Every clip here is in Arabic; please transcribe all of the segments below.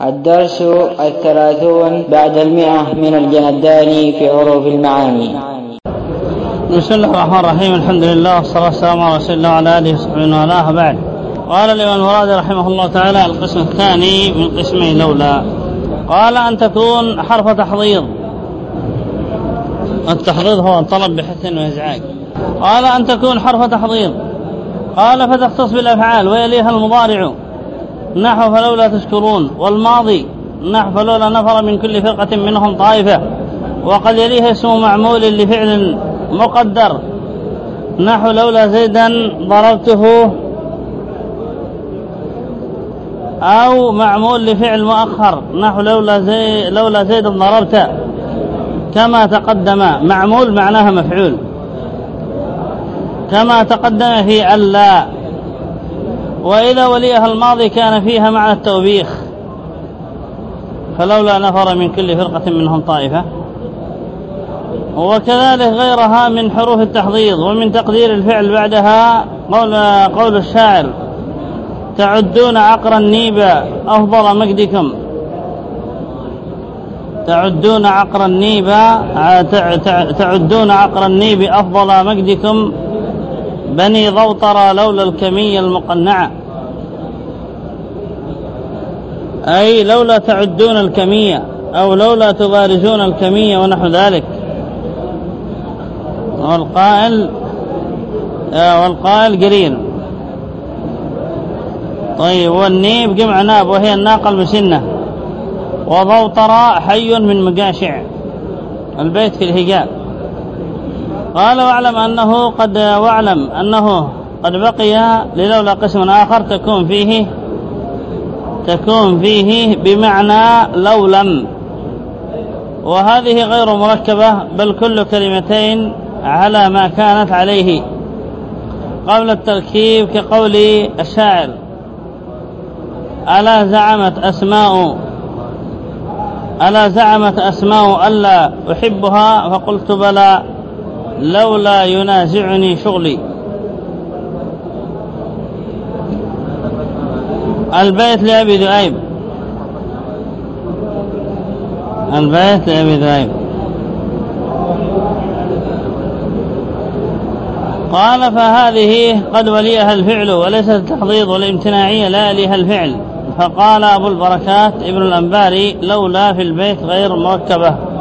الدرس الثلاثون بعد المئة من الجنداني في عروف المعاني. بسم الله الرحمن الرحيم الحمد لله والصلاة والسلام على رسول الله وعلى آله وصحبه وعلاه بعد قال الإمام المراد رحمه الله تعالى القسم الثاني من قسمي لولا. قال أن تكون حرف تحضيض. التحضيض هو الطلب بحث وإزعاج. قال أن تكون حرف تحضيض. قال فتختص بالأفعال ويليها المضارع. نحو فلولا تشكرون والماضي نحو فلولا نفر من كل فرقة منهم طائفة وقد يليها اسم معمول لفعل مقدر. نحو لولا زيدا ضربته أو معمول لفعل مؤخر. نحو لولا, زي لولا زيدا ضربت. كما تقدم معمول معناها مفعول. كما تقدم في ألا وإذا وليها الماضي كان فيها معنى التوبيخ فلولا نفر من كل فرقة منهم طائفة. وكذلك غيرها من حروف التحضيض ومن تقدير الفعل بعدها قول, قول الشاعر تعدون عقر النيب أفضل مجدكم. تعدون عقر النيب تعدون عقر النيب أفضل مجدكم. بني ضوطر لولا الكمية المقنعة. أي لولا تعدون الكمية أو لولا تبارزون الكمية ونحو ذلك. والقائل والقائل قرين. طيب والنيب جمع ناب وهي الناقة المسنة وضوطر حي من مقاشع. البيت في الهجاء قال واعلم أنه قد واعلم أنه قد بقي للولا قسم آخر تكون فيه تكون فيه بمعنى لو لم وهذه غير مركبة بل كل كلمتين على ما كانت عليه قبل التركيب كقول الشاعر ألا زعمت أسماء ألا زعمت أسماء ألا أحبها؟ فقلت بلى. لولا ينازعني شغلي. البيت لأبي ذؤيب. البيت لأبي ذؤيب. قال فهذه قد وليها الفعل وليست التحضيض والامتناعية لا لها الفعل. فقال أبو البركات ابن الأنباري لولا في البيت غير مركبة.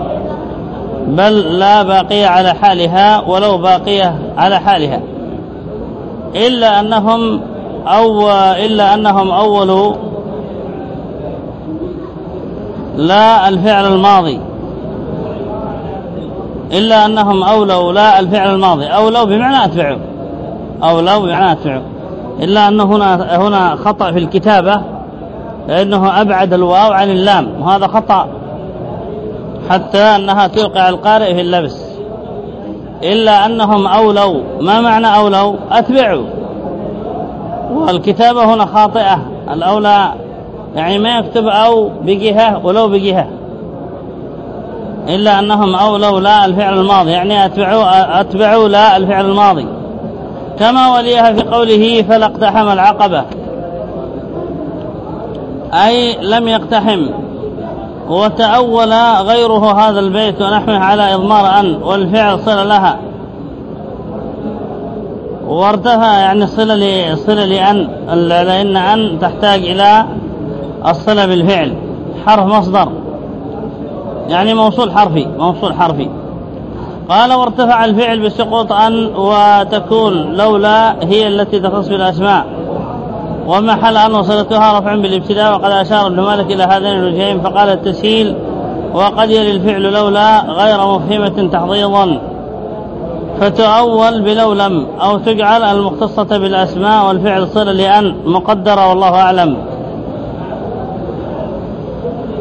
بل لا باقية على حالها ولو باقية على حالها. إلا أنهم أو إلا أنهم أولوا لا الفعل الماضي. إلا أنهم أولوا لا الفعل الماضي. أولوا بمعنى أتبعوا. أولوا بمعنى أتبعوا. إلا أنه هنا هنا خطأ في الكتابة. لأنه أبعد الواو عن اللام. وهذا خطأ. حتى أنها توقع القارئ في اللبس. إلا أنهم أولوا. ما معنى أولوا؟ أتبعوا. والكتابة هنا خاطئة. الأولى يعني ما يكتب أو بجهة ولو بجهة. إلا أنهم أولوا لا الفعل الماضي. يعني أتبعوا, أتبعوا لا الفعل الماضي. كما وليها في قوله فلا اقتحم العقبة. أي لم يقتحم. وتأول غيره هذا البيت ونحوه على إضمار أن والفعل صلة لها. وارتفع يعني صلة صلة لأن لأن أن تحتاج إلى الصلة بالفعل. حرف مصدر. يعني موصول حرفي موصول حرفي. قال وارتفع الفعل بسقوط أن وتكون لولا هي التي تخص بالأسماء. ومحل أن وصلتها رفع بالابتداء وقد أشار ابن مالك إلى هذين الوجهين فقال التسهيل وقد يلي الفعل لولا غير مفهمة تحضيضا. فتؤول بلو لم أو تجعل المختصة بالأسماء والفعل صلة لأن مقدرة والله أعلم.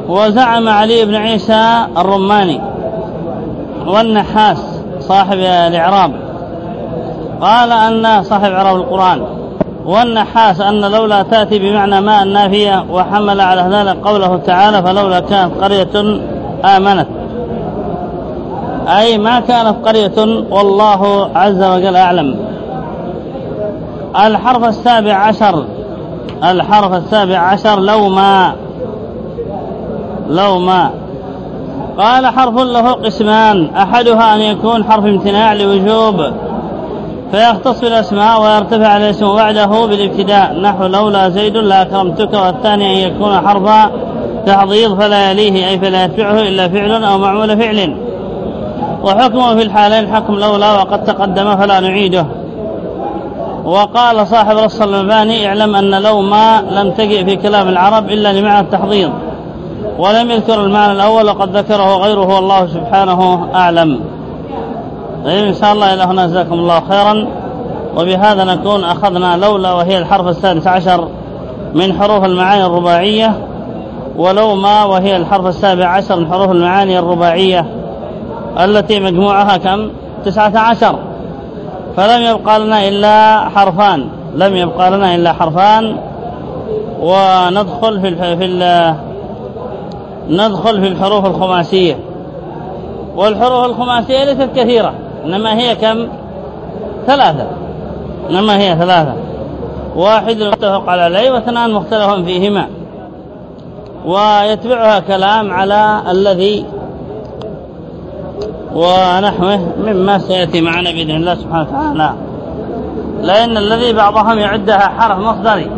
وزعم علي بن عيسى الرماني والنحاس صاحب الإعراب. قال أن صاحب إعراب القرآن. والنحاس أن لولا تأتي بمعنى ما النافية وحمل على ذلك قوله تعالى فلولا كانت قرية آمنت. أي ما كانت قرية والله عز وجل أعلم. الحرف السابع عشر الحرف السابع عشر لو ما لو ما. قال حرف له قسمان أحدها أن يكون حرف امتناع لوجوب فيختص بالأسماء ويرتفع الاسم بعده بالابتداء. نحو لولا زيد لأكرمتك والثاني أن يكون حرف تحضيض فلا يليه أي فلا يتبعه إلا فعل أو معمول فعل. وحكمه في الحالين حكم لولا وقد تقدم فلا نعيده. وقال صاحب رص المباني اعلم أن لو ما لم تجئ في كلام العرب إلا لمعنى التحضيض. ولم يذكر المعنى الأول وقد ذكره غيره والله سبحانه أعلم. إن شاء الله إلى هنا جزاكم الله خيرا. وبهذا نكون أخذنا لولا وهي الحرف السادس عشر من حروف المعاني الرباعية ولو ما وهي الحرف السابع عشر من حروف المعاني الرباعية التي مجموعها كم؟ تسعة عشر. فلم يبقى لنا إلا حرفان لم يبقى لنا إلا حرفان. وندخل في في ندخل في الحروف الخماسية. والحروف الخماسية ليست كثيرة. إنما هي كم؟ ثلاثة. إنما هي ثلاثة. واحد متفق عليه واثنان مختلف فيهما. ويتبعها كلام على الذي ونحوه مما سيأتي معنا بإذن الله سبحانه وتعالى. لأن الذي بعضهم يعدها حرف مصدري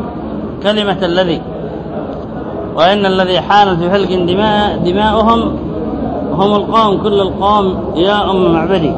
كلمة الذي. وإن الذي حانت فلك دماء دماؤهم هم القوم كل القوم يا أم معبدي